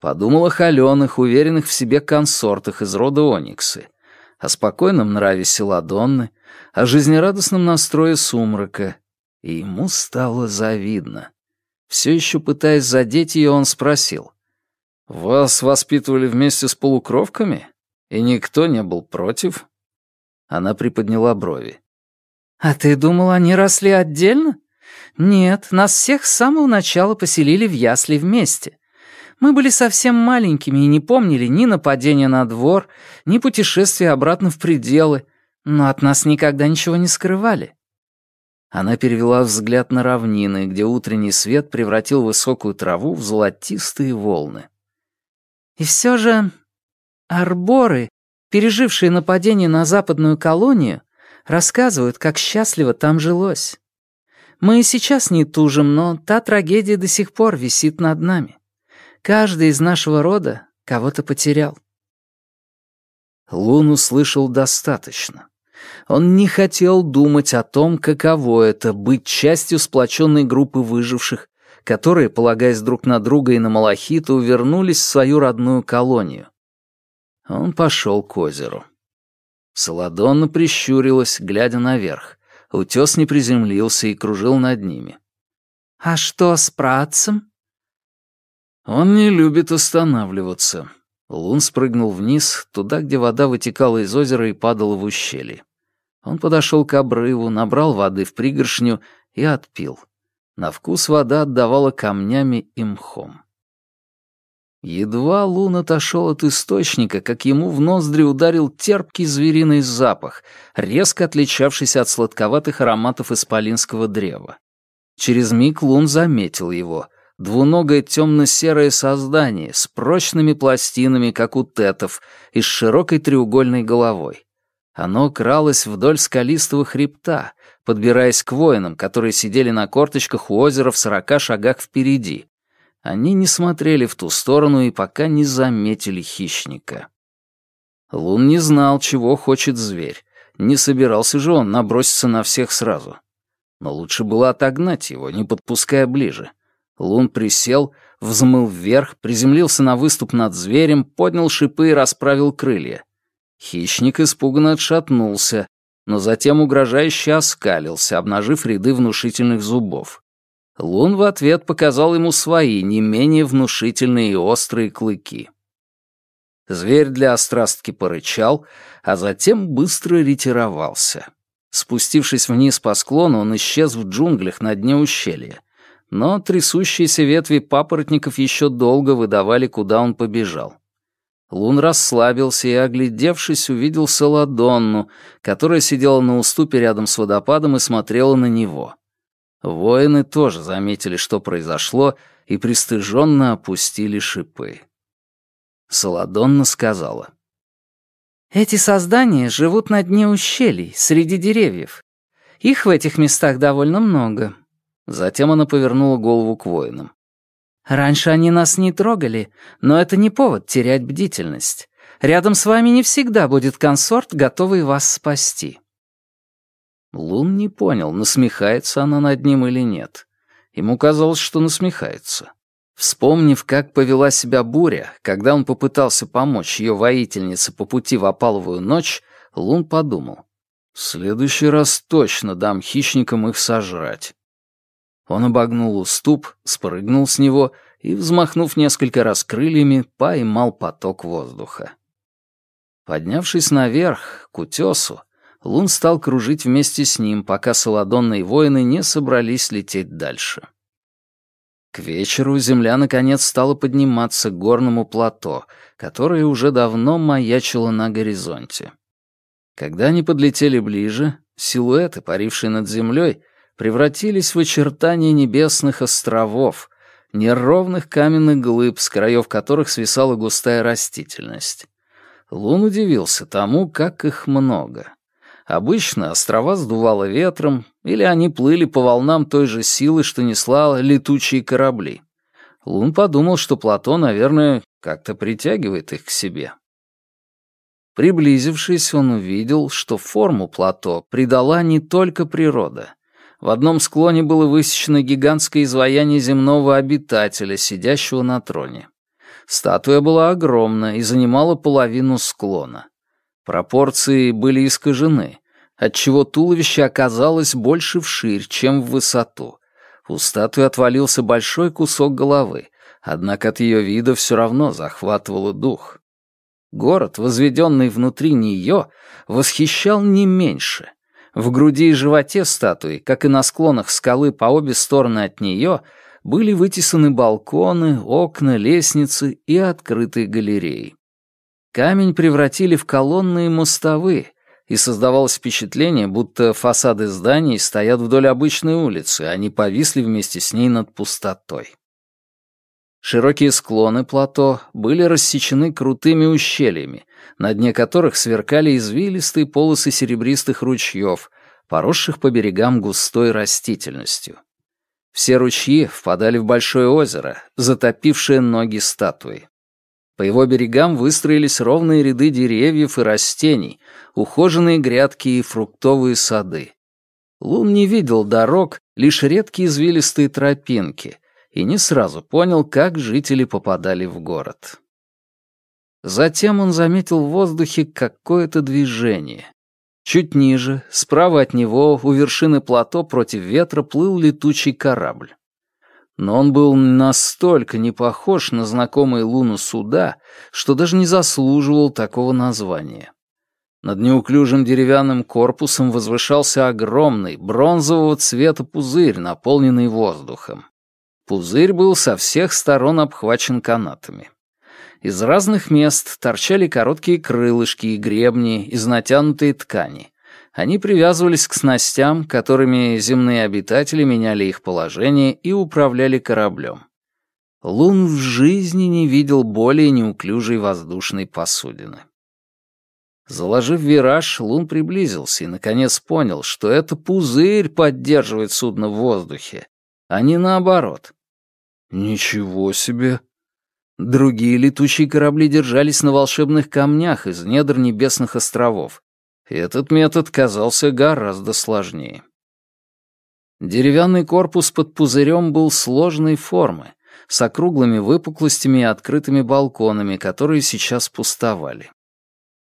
Подумал о холеных, уверенных в себе консортах из рода Ониксы, о спокойном нраве Селадонны, о жизнерадостном настрое сумрака, и ему стало завидно. Все еще пытаясь задеть ее, он спросил. «Вас воспитывали вместе с полукровками? И никто не был против?» Она приподняла брови. «А ты думал, они росли отдельно? Нет, нас всех с самого начала поселили в ясли вместе. Мы были совсем маленькими и не помнили ни нападения на двор, ни путешествия обратно в пределы, но от нас никогда ничего не скрывали. Она перевела взгляд на равнины, где утренний свет превратил высокую траву в золотистые волны. И все же арборы, пережившие нападение на западную колонию, рассказывают, как счастливо там жилось. Мы и сейчас не тужим, но та трагедия до сих пор висит над нами. Каждый из нашего рода кого-то потерял. Лун услышал достаточно. Он не хотел думать о том, каково это — быть частью сплоченной группы выживших, которые, полагаясь друг на друга и на Малахиту, вернулись в свою родную колонию. Он пошел к озеру. Саладонна прищурилась, глядя наверх. Утес не приземлился и кружил над ними. «А что с працем?» Он не любит останавливаться. Лун спрыгнул вниз, туда, где вода вытекала из озера и падала в ущелье. Он подошел к обрыву, набрал воды в пригоршню и отпил. На вкус вода отдавала камнями и мхом. Едва Лун отошел от источника, как ему в ноздри ударил терпкий звериный запах, резко отличавшийся от сладковатых ароматов исполинского древа. Через миг Лун заметил его — двуногое темно-серое создание с прочными пластинами, как у тетов, и с широкой треугольной головой. Оно кралось вдоль скалистого хребта, подбираясь к воинам, которые сидели на корточках у озера в сорока шагах впереди. Они не смотрели в ту сторону и пока не заметили хищника. Лун не знал, чего хочет зверь. Не собирался же он наброситься на всех сразу. Но лучше было отогнать его, не подпуская ближе. Лун присел, взмыл вверх, приземлился на выступ над зверем, поднял шипы и расправил крылья. Хищник испуганно отшатнулся, но затем угрожающе оскалился, обнажив ряды внушительных зубов. Лун в ответ показал ему свои, не менее внушительные и острые клыки. Зверь для острастки порычал, а затем быстро ретировался. Спустившись вниз по склону, он исчез в джунглях на дне ущелья но трясущиеся ветви папоротников еще долго выдавали, куда он побежал. Лун расслабился и, оглядевшись, увидел Саладонну, которая сидела на уступе рядом с водопадом и смотрела на него. Воины тоже заметили, что произошло, и пристыженно опустили шипы. Саладонна сказала. «Эти создания живут на дне ущелий, среди деревьев. Их в этих местах довольно много. Затем она повернула голову к воинам. «Раньше они нас не трогали, но это не повод терять бдительность. Рядом с вами не всегда будет консорт, готовый вас спасти». Лун не понял, насмехается она над ним или нет. Ему казалось, что насмехается. Вспомнив, как повела себя Буря, когда он попытался помочь ее воительнице по пути в опаловую ночь, Лун подумал. «В следующий раз точно дам хищникам их сожрать». Он обогнул уступ, спрыгнул с него и, взмахнув несколько раз крыльями, поймал поток воздуха. Поднявшись наверх, к утесу, Лун стал кружить вместе с ним, пока Саладонные воины не собрались лететь дальше. К вечеру земля наконец стала подниматься к горному плато, которое уже давно маячило на горизонте. Когда они подлетели ближе, силуэты, парившие над землей, превратились в очертания небесных островов, неровных каменных глыб, с краев которых свисала густая растительность. Лун удивился тому, как их много. Обычно острова сдувало ветром, или они плыли по волнам той же силы, что несла летучие корабли. Лун подумал, что плато, наверное, как-то притягивает их к себе. Приблизившись, он увидел, что форму плато придала не только природа. В одном склоне было высечено гигантское изваяние земного обитателя, сидящего на троне. Статуя была огромна и занимала половину склона. Пропорции были искажены, отчего туловище оказалось больше вширь, чем в высоту. У статуи отвалился большой кусок головы, однако от ее вида все равно захватывало дух. Город, возведенный внутри нее, восхищал не меньше. В груди и животе статуи, как и на склонах скалы по обе стороны от нее, были вытесаны балконы, окна, лестницы и открытые галереи. Камень превратили в колонны и мостовые, и создавалось впечатление, будто фасады зданий стоят вдоль обычной улицы, а не повисли вместе с ней над пустотой. Широкие склоны плато были рассечены крутыми ущельями, на дне которых сверкали извилистые полосы серебристых ручьев, поросших по берегам густой растительностью. Все ручьи впадали в большое озеро, затопившее ноги статуи. По его берегам выстроились ровные ряды деревьев и растений, ухоженные грядки и фруктовые сады. Лун не видел дорог, лишь редкие извилистые тропинки, и не сразу понял, как жители попадали в город. Затем он заметил в воздухе какое-то движение. Чуть ниже, справа от него, у вершины плато против ветра плыл летучий корабль. Но он был настолько не похож на знакомые Луну суда, что даже не заслуживал такого названия. Над неуклюжим деревянным корпусом возвышался огромный, бронзового цвета пузырь, наполненный воздухом. Пузырь был со всех сторон обхвачен канатами. Из разных мест торчали короткие крылышки и гребни из натянутой ткани. Они привязывались к снастям, которыми земные обитатели меняли их положение и управляли кораблем. Лун в жизни не видел более неуклюжей воздушной посудины. Заложив вираж, Лун приблизился и, наконец, понял, что это пузырь поддерживает судно в воздухе, а не наоборот. Ничего себе! Другие летучие корабли держались на волшебных камнях из недр небесных островов. Этот метод казался гораздо сложнее. Деревянный корпус под пузырем был сложной формы, с округлыми выпуклостями и открытыми балконами, которые сейчас пустовали.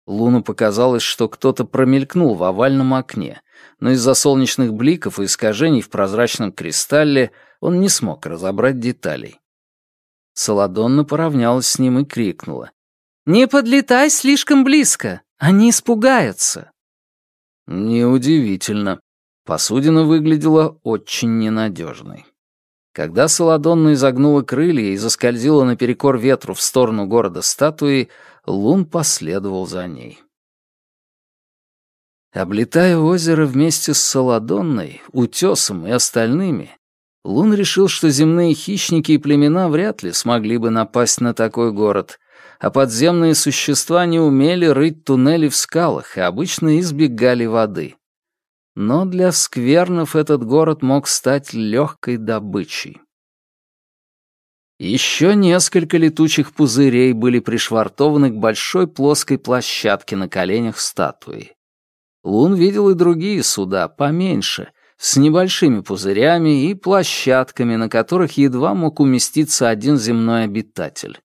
Луну показалось, что кто-то промелькнул в овальном окне, но из-за солнечных бликов и искажений в прозрачном кристалле он не смог разобрать деталей. Саладонна поравнялась с ним и крикнула. «Не подлетай слишком близко, они испугаются». Неудивительно. Посудина выглядела очень ненадежной. Когда Саладонна изогнула крылья и заскользила наперекор ветру в сторону города статуи, Лун последовал за ней. Облетая озеро вместе с Саладонной, Утесом и остальными, Лун решил, что земные хищники и племена вряд ли смогли бы напасть на такой город, а подземные существа не умели рыть туннели в скалах и обычно избегали воды. Но для сквернов этот город мог стать легкой добычей. Еще несколько летучих пузырей были пришвартованы к большой плоской площадке на коленях статуи. Лун видел и другие суда, поменьше, с небольшими пузырями и площадками, на которых едва мог уместиться один земной обитатель.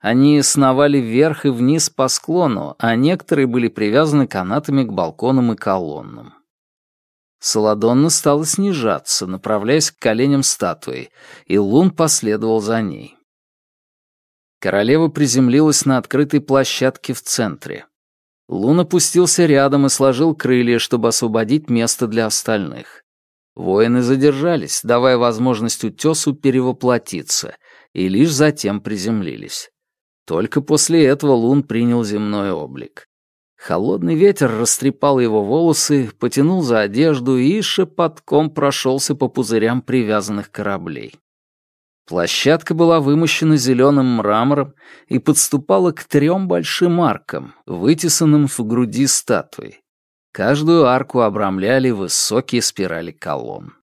Они сновали вверх и вниз по склону, а некоторые были привязаны канатами к балконам и колоннам. Саладонна стала снижаться, направляясь к коленям статуи, и Лун последовал за ней. Королева приземлилась на открытой площадке в центре. Лун опустился рядом и сложил крылья, чтобы освободить место для остальных. Воины задержались, давая возможность утесу перевоплотиться, и лишь затем приземлились. Только после этого Лун принял земной облик. Холодный ветер растрепал его волосы, потянул за одежду и шепотком прошелся по пузырям привязанных кораблей. Площадка была вымощена зеленым мрамором и подступала к трем большим аркам, вытесанным в груди статуи. Каждую арку обрамляли высокие спирали колонн.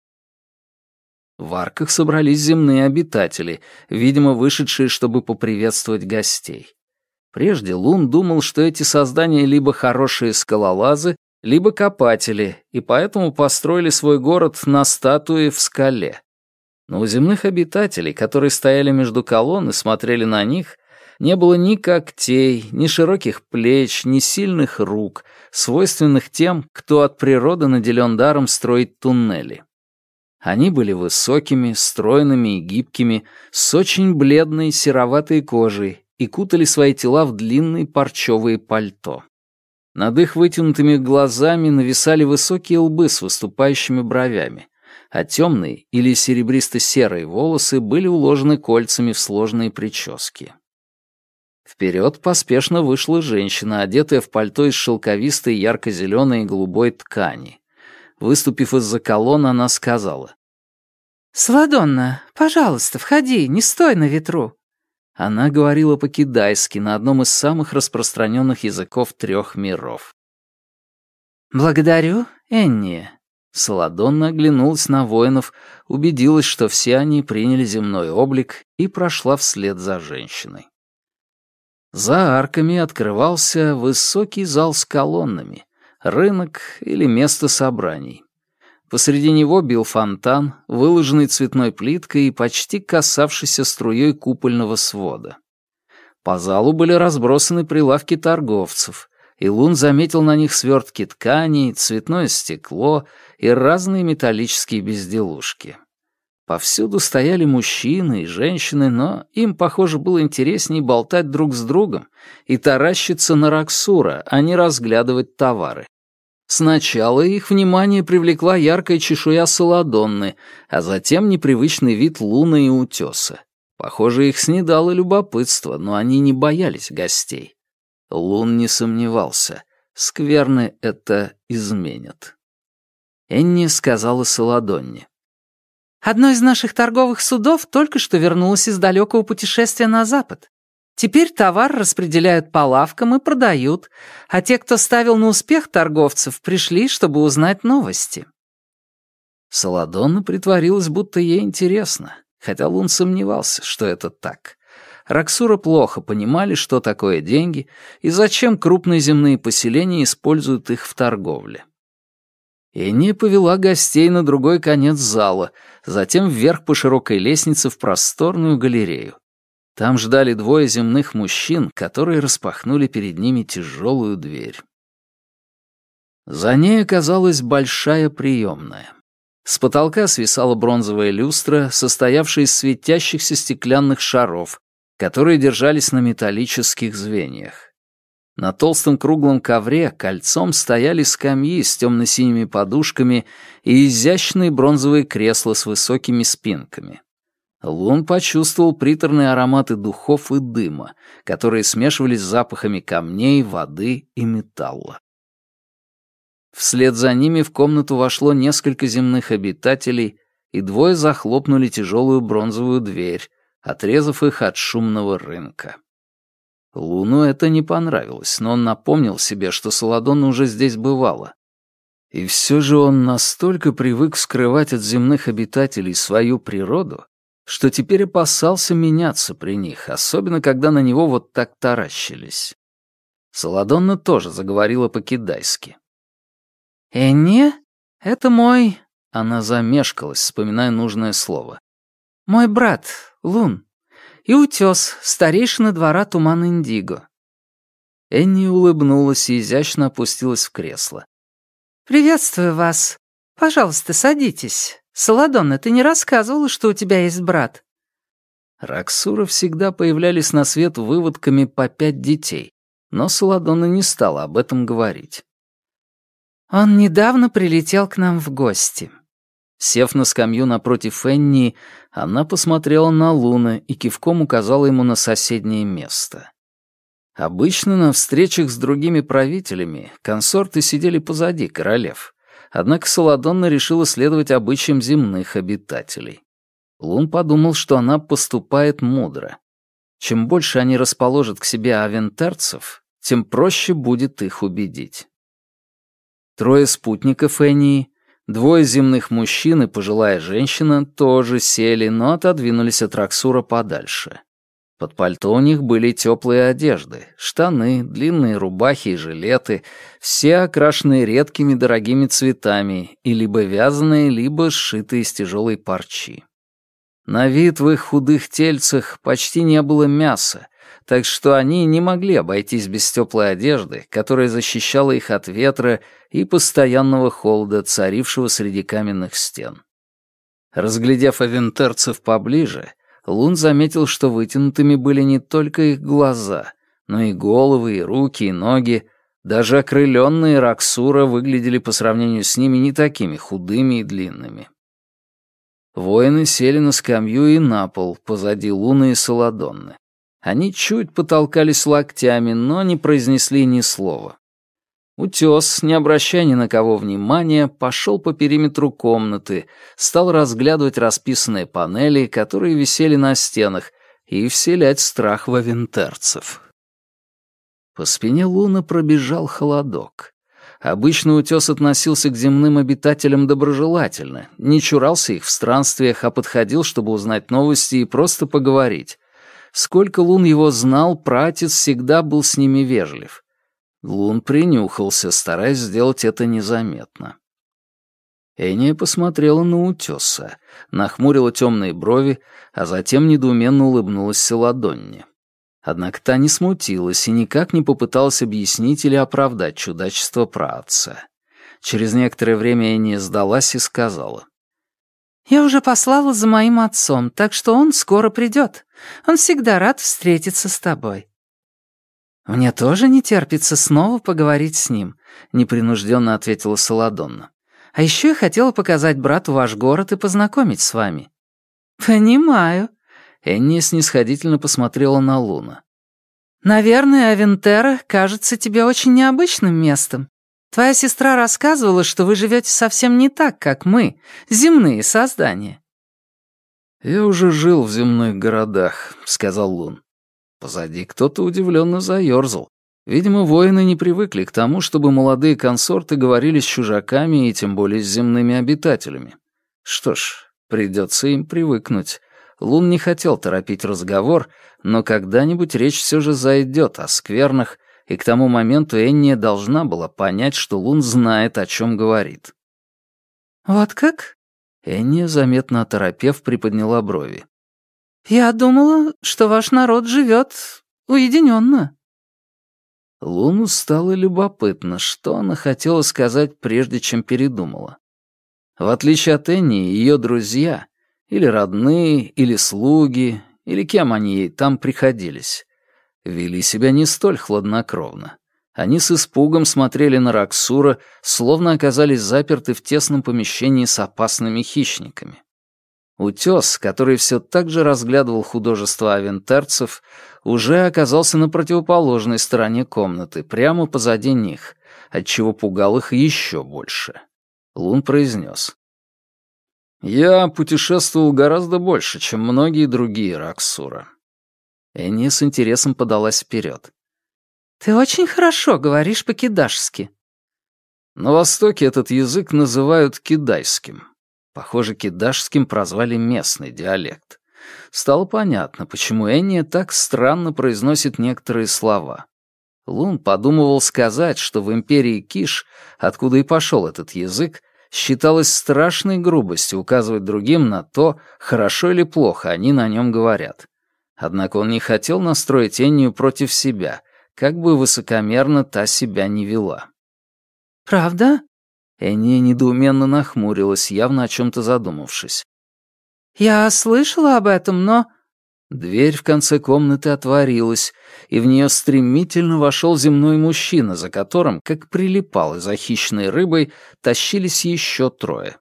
В арках собрались земные обитатели, видимо, вышедшие, чтобы поприветствовать гостей. Прежде Лун думал, что эти создания либо хорошие скалолазы, либо копатели, и поэтому построили свой город на статуе в скале. Но у земных обитателей, которые стояли между колонн и смотрели на них, не было ни когтей, ни широких плеч, ни сильных рук, свойственных тем, кто от природы наделен даром строить туннели. Они были высокими, стройными и гибкими, с очень бледной сероватой кожей и кутали свои тела в длинные парчевые пальто. Над их вытянутыми глазами нависали высокие лбы с выступающими бровями, а темные или серебристо-серые волосы были уложены кольцами в сложные прически. Вперед поспешно вышла женщина, одетая в пальто из шелковистой ярко-зеленой и голубой ткани. Выступив из-за колонн, она сказала. «Сладонна, пожалуйста, входи, не стой на ветру». Она говорила по-китайски на одном из самых распространенных языков трех миров. «Благодарю, Энни». Саладонна оглянулась на воинов, убедилась, что все они приняли земной облик и прошла вслед за женщиной. За арками открывался высокий зал с колоннами, рынок или место собраний. Посреди него бил фонтан, выложенный цветной плиткой и почти касавшийся струей купольного свода. По залу были разбросаны прилавки торговцев, и Лун заметил на них свертки тканей, цветное стекло и разные металлические безделушки. Повсюду стояли мужчины и женщины, но им, похоже, было интереснее болтать друг с другом и таращиться на Раксура, а не разглядывать товары. Сначала их внимание привлекла яркая чешуя Саладонны, а затем непривычный вид луны и утеса. Похоже, их снедало любопытство, но они не боялись гостей. Лун не сомневался. Скверны это изменят. Энни сказала Саладонне. «Одно из наших торговых судов только что вернулось из далекого путешествия на запад. Теперь товар распределяют по лавкам и продают, а те, кто ставил на успех торговцев, пришли, чтобы узнать новости. Саладонна притворилась, будто ей интересно, хотя Лун сомневался, что это так. Раксура плохо понимали, что такое деньги и зачем крупные земные поселения используют их в торговле. Энни повела гостей на другой конец зала, затем вверх по широкой лестнице в просторную галерею. Там ждали двое земных мужчин, которые распахнули перед ними тяжелую дверь. За ней оказалась большая приемная. С потолка свисала бронзовая люстра, состоявшая из светящихся стеклянных шаров, которые держались на металлических звеньях. На толстом круглом ковре кольцом стояли скамьи с темно-синими подушками и изящные бронзовые кресла с высокими спинками. Лун почувствовал приторные ароматы духов и дыма, которые смешивались с запахами камней, воды и металла. Вслед за ними в комнату вошло несколько земных обитателей, и двое захлопнули тяжелую бронзовую дверь, отрезав их от шумного рынка. Луну это не понравилось, но он напомнил себе, что Саладон уже здесь бывало. И все же он настолько привык скрывать от земных обитателей свою природу, что теперь опасался меняться при них, особенно когда на него вот так таращились. Саладонна тоже заговорила по-китайски. «Энни, это мой...» Она замешкалась, вспоминая нужное слово. «Мой брат, Лун. И утес, старейшина двора Туман Индиго». Энни улыбнулась и изящно опустилась в кресло. «Приветствую вас. Пожалуйста, садитесь. Саладонна, ты не рассказывала, что у тебя есть брат?» Раксура всегда появлялись на свет выводками по пять детей, но Саладонна не стала об этом говорить. «Он недавно прилетел к нам в гости». Сев на скамью напротив Энни, она посмотрела на Луна и кивком указала ему на соседнее место. Обычно на встречах с другими правителями консорты сидели позади королев, Однако Саладонна решила следовать обычаям земных обитателей. Лун подумал, что она поступает мудро. Чем больше они расположат к себе авентерцев, тем проще будет их убедить. Трое спутников Энии, двое земных мужчин и пожилая женщина тоже сели, но отодвинулись от Раксура подальше. Под пальто у них были теплые одежды, штаны, длинные рубахи и жилеты, все окрашенные редкими дорогими цветами и либо вязаные, либо сшитые из тяжелой парчи. На вид в их худых тельцах почти не было мяса, так что они не могли обойтись без теплой одежды, которая защищала их от ветра и постоянного холода, царившего среди каменных стен. Разглядев авентерцев поближе, Лун заметил, что вытянутыми были не только их глаза, но и головы, и руки, и ноги. Даже окрыленные Раксура выглядели по сравнению с ними не такими худыми и длинными. Воины сели на скамью и на пол, позади Луны и Саладонны. Они чуть потолкались локтями, но не произнесли ни слова. Утес, не обращая ни на кого внимания, пошел по периметру комнаты, стал разглядывать расписанные панели, которые висели на стенах, и вселять страх в авентерцев. По спине Луна пробежал холодок. Обычно утес относился к земным обитателям доброжелательно, не чурался их в странствиях, а подходил, чтобы узнать новости и просто поговорить. Сколько Лун его знал, пратец всегда был с ними вежлив. Лун принюхался, стараясь сделать это незаметно. Эния посмотрела на утеса, нахмурила темные брови, а затем недоуменно улыбнулась Селадонне. Однако та не смутилась и никак не попыталась объяснить или оправдать чудачество праотца. Через некоторое время Эния сдалась и сказала. «Я уже послала за моим отцом, так что он скоро придет. Он всегда рад встретиться с тобой». «Мне тоже не терпится снова поговорить с ним», — непринужденно ответила Саладонна. «А еще я хотела показать брату ваш город и познакомить с вами». «Понимаю», — Энни снисходительно посмотрела на Луна. «Наверное, Авентера кажется тебе очень необычным местом. Твоя сестра рассказывала, что вы живете совсем не так, как мы, земные создания». «Я уже жил в земных городах», — сказал Лун. Позади кто-то удивленно заерзал. Видимо, воины не привыкли к тому, чтобы молодые консорты говорили с чужаками и тем более с земными обитателями. Что ж, придется им привыкнуть. Лун не хотел торопить разговор, но когда-нибудь речь все же зайдет о сквернах, и к тому моменту Энния должна была понять, что Лун знает, о чем говорит. «Вот как?» Энния, заметно оторопев, приподняла брови. «Я думала, что ваш народ живет уединенно». Луну стало любопытно, что она хотела сказать, прежде чем передумала. В отличие от Энни, ее друзья, или родные, или слуги, или кем они ей там приходились, вели себя не столь хладнокровно. Они с испугом смотрели на Раксура, словно оказались заперты в тесном помещении с опасными хищниками. Утес, который все так же разглядывал художество авентерцев, уже оказался на противоположной стороне комнаты, прямо позади них, отчего пугал их еще больше. Лун произнес. «Я путешествовал гораздо больше, чем многие другие Раксура». Энни с интересом подалась вперед. «Ты очень хорошо говоришь по-кидашски». На Востоке этот язык называют кидайским. Похоже, кидашским прозвали местный диалект. Стало понятно, почему Энни так странно произносит некоторые слова. Лун подумывал сказать, что в империи Киш, откуда и пошел этот язык, считалось страшной грубостью указывать другим на то, хорошо или плохо они на нем говорят. Однако он не хотел настроить Эннию против себя, как бы высокомерно та себя не вела. «Правда?» Энни недоуменно нахмурилась, явно о чем-то задумавшись. «Я слышала об этом, но...» Дверь в конце комнаты отворилась, и в нее стремительно вошел земной мужчина, за которым, как прилипал за хищной рыбой, тащились еще трое.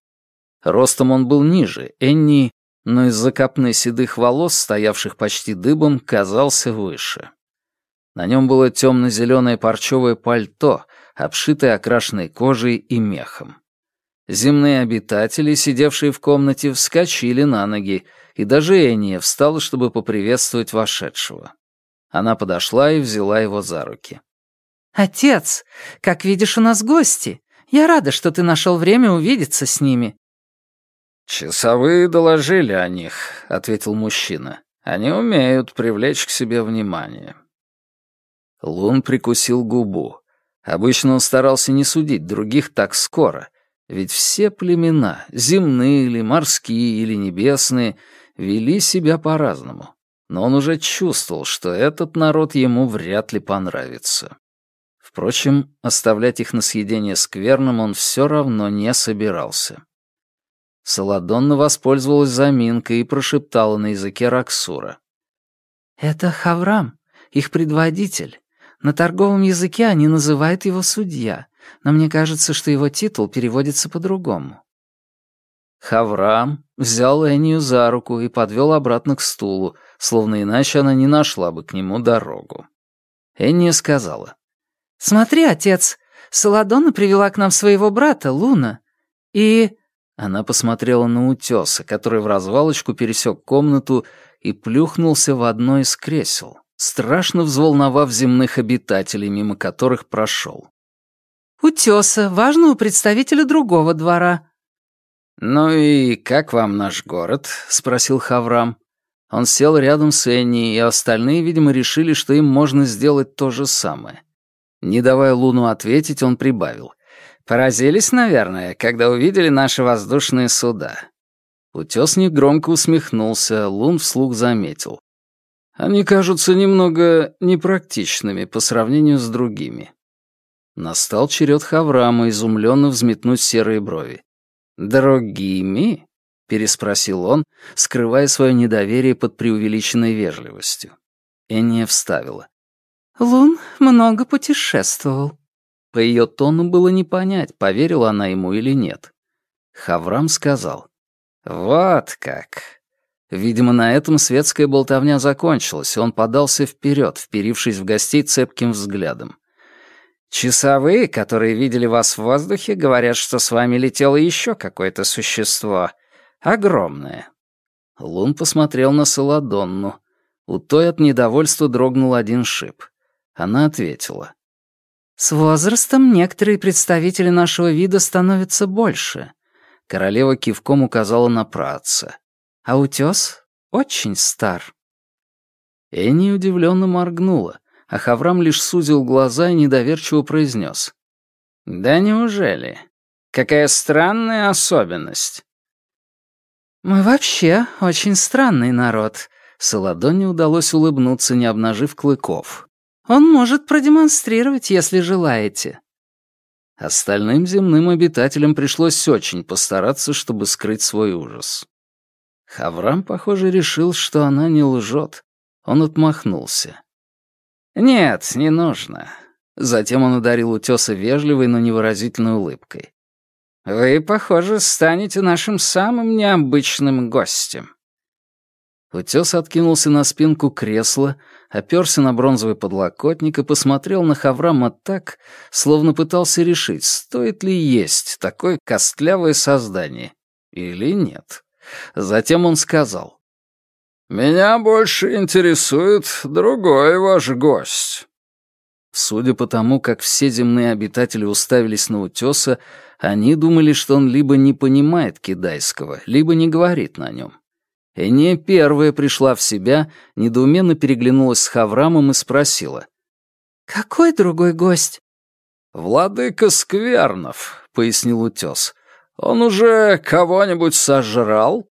Ростом он был ниже Энни, но из-за копны седых волос, стоявших почти дыбом, казался выше. На нем было темно-зеленое парчевое пальто — обшитая окрашенной кожей и мехом. Земные обитатели, сидевшие в комнате, вскочили на ноги, и даже Эния встала, чтобы поприветствовать вошедшего. Она подошла и взяла его за руки. «Отец, как видишь, у нас гости. Я рада, что ты нашел время увидеться с ними». «Часовые доложили о них», — ответил мужчина. Они умеют привлечь к себе внимание. Лун прикусил губу. Обычно он старался не судить других так скоро, ведь все племена, земные или морские или небесные, вели себя по-разному. Но он уже чувствовал, что этот народ ему вряд ли понравится. Впрочем, оставлять их на съедение скверным он все равно не собирался. Саладонна воспользовалась заминкой и прошептала на языке Раксура. «Это Хаврам, их предводитель. На торговом языке они называют его судья, но мне кажется, что его титул переводится по-другому». Хаврам взял Энию за руку и подвел обратно к стулу, словно иначе она не нашла бы к нему дорогу. Энния сказала. «Смотри, отец, Саладона привела к нам своего брата, Луна, и...» Она посмотрела на утеса, который в развалочку пересек комнату и плюхнулся в одно из кресел страшно взволновав земных обитателей, мимо которых прошел. «Утеса, важного представителя другого двора». «Ну и как вам наш город?» — спросил Хаврам. Он сел рядом с Энни, и остальные, видимо, решили, что им можно сделать то же самое. Не давая Луну ответить, он прибавил. «Поразились, наверное, когда увидели наши воздушные суда». Утесник громко усмехнулся, Лун вслух заметил. Они кажутся немного непрактичными по сравнению с другими. Настал черед Хаврама изумленно взметнуть серые брови. «Другими?» — переспросил он, скрывая свое недоверие под преувеличенной вежливостью. Энния вставила. «Лун много путешествовал». По ее тону было не понять, поверила она ему или нет. Хаврам сказал. «Вот как. Видимо, на этом светская болтовня закончилась, и он подался вперед, вперившись в гостей цепким взглядом. «Часовые, которые видели вас в воздухе, говорят, что с вами летело еще какое-то существо. Огромное». Лун посмотрел на Саладонну. У той от недовольства дрогнул один шип. Она ответила. «С возрастом некоторые представители нашего вида становятся больше». Королева кивком указала на праотца а утес очень стар». Энни удивленно моргнула, а Хаврам лишь сузил глаза и недоверчиво произнес. «Да неужели? Какая странная особенность!» «Мы вообще очень странный народ», — Саладоне удалось улыбнуться, не обнажив клыков. «Он может продемонстрировать, если желаете». Остальным земным обитателям пришлось очень постараться, чтобы скрыть свой ужас. Хаврам, похоже, решил, что она не лжет. Он отмахнулся. «Нет, не нужно». Затем он ударил утеса вежливой, но невыразительной улыбкой. «Вы, похоже, станете нашим самым необычным гостем». Утес откинулся на спинку кресла, оперся на бронзовый подлокотник и посмотрел на Хаврама так, словно пытался решить, стоит ли есть такое костлявое создание или нет. Затем он сказал. «Меня больше интересует другой ваш гость». Судя по тому, как все земные обитатели уставились на утеса, они думали, что он либо не понимает китайского, либо не говорит на нем. Эния первая пришла в себя, недоуменно переглянулась с Хаврамом и спросила. «Какой другой гость?» «Владыка Сквернов», — пояснил утес. Он уже кого-нибудь сожрал?»